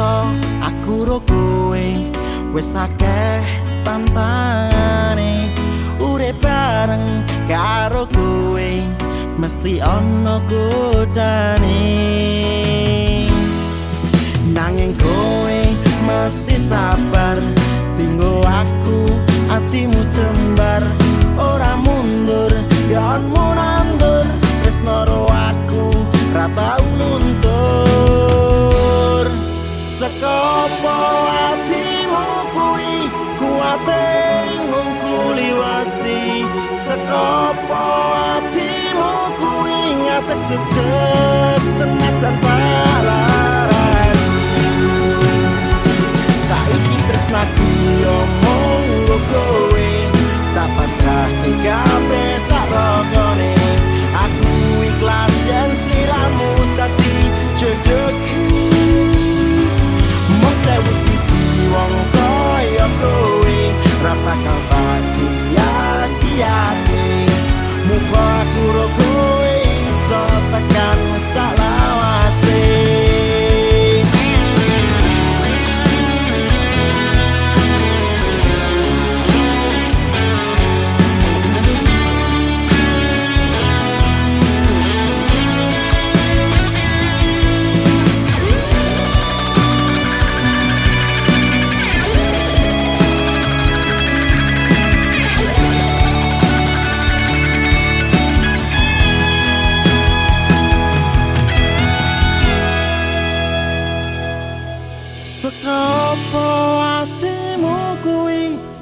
to aku ro kowe wis akeh tantane urip bareng karo kowe mesti ono godane. Nanging kowe mesti sabar tinggo aku atimu cembar ora sekopo atimu kuwi kuate ngungkuli wasi sekopo atimu kuwi ngatek jejeg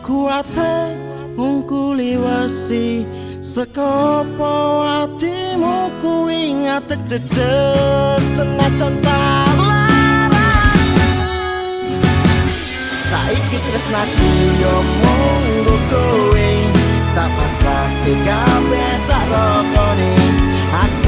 kuate ngungkuli wesi Sekopo atimu kuwi ngatek jejer senajan Saiki tresnaku yo monggo kowe tak pasrah kabeh sarokone Aku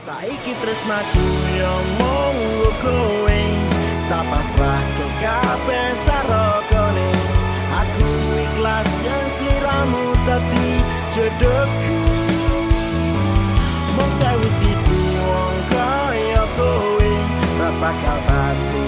Saiki tresnaku yo monggo kowe tak pasrah ke kabeh sarokone aku ikhlas yen sliramu dadi jodohku. Mong sewu siji wong kaya kowe ra bakal pasti